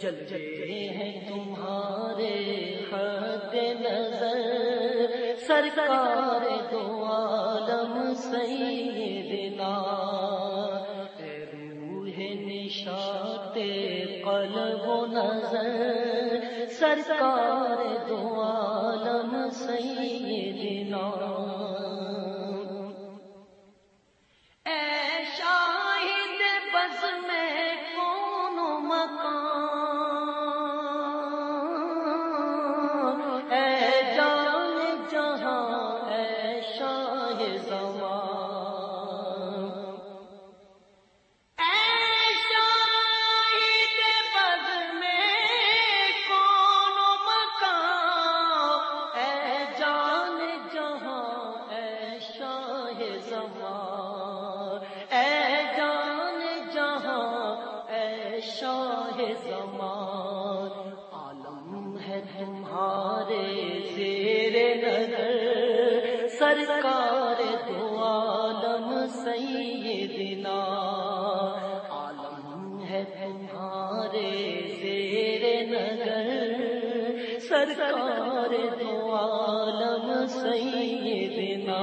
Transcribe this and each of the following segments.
جلوے ہیں تمہارے حد نظر، سرکار دو عالم سیدنا روح نشات قلب و نظر، سرکار دو عالم سیدنا۔ سرکار دو عالم سیدنا عالم ہے تمہارے زیر نگر سرکار دو عالم سیدنا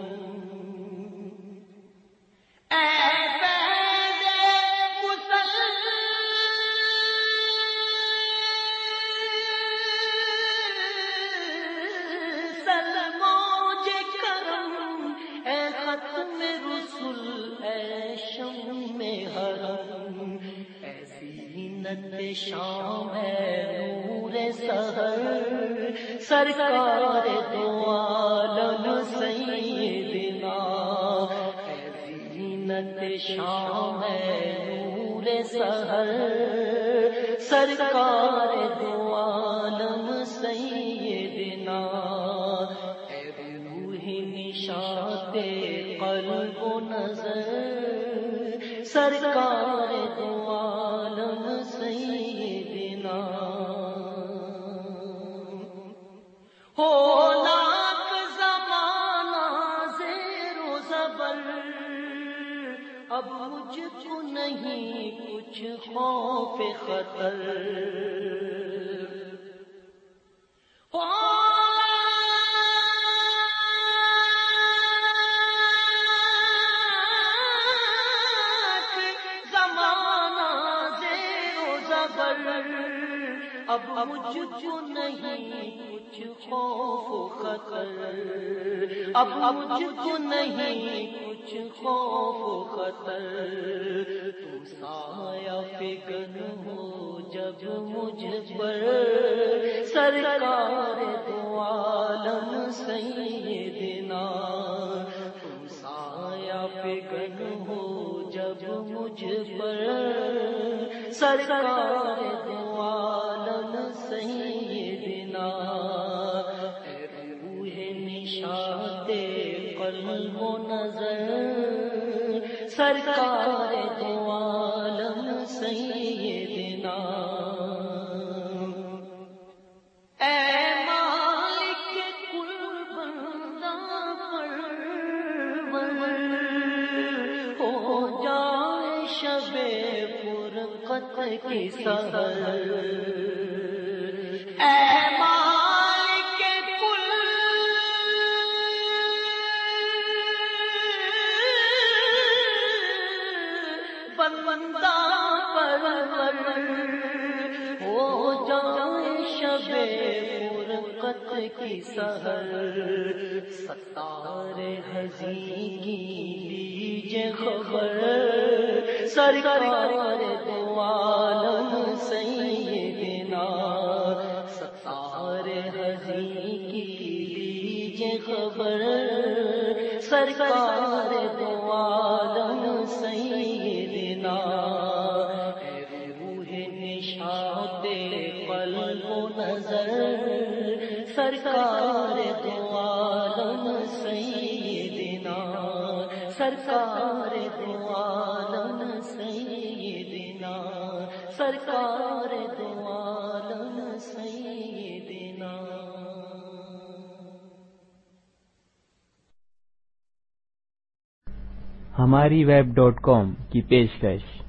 شام ہے نور سہر سرکار دو عالم سیدنا زینت شام ہے نور سہر سرکار دو عالم سیدنا روح نشات قلب و نظر سرکار دو عالم سیدنا۔ ہو لاکھ زمانہ زیر و زبر۔ اب مجھ کو نہیں کچھ خوف خطر۔ اب مجھ کو نہیں کچھ خوف خطر، اب مجھ کو نہیں کچھ خوف خطر۔ تو سایہ فکر ہو جب مجھ پر۔ سرکار دو عالم سیدنا۔ تم سایہ پگن ہو جب مجھ پر۔ سرکار دو سرکار دو عالم سیدنا۔ اے مالک کل بندہ پرور، ہو جائے شب فرقت کی سحر اے کی سحر ستار حزی کی لیجے خبر، سرکار دو عالم سیدنا ستار حزی کی لیجے خبر، سرکار دو و نظر سرکار دو عالم سیدنا، سرکار دو عالم سیدنا، سرکار دو عالم سیدنا۔ ہماری ویب ڈاٹ کام کی پیشکش۔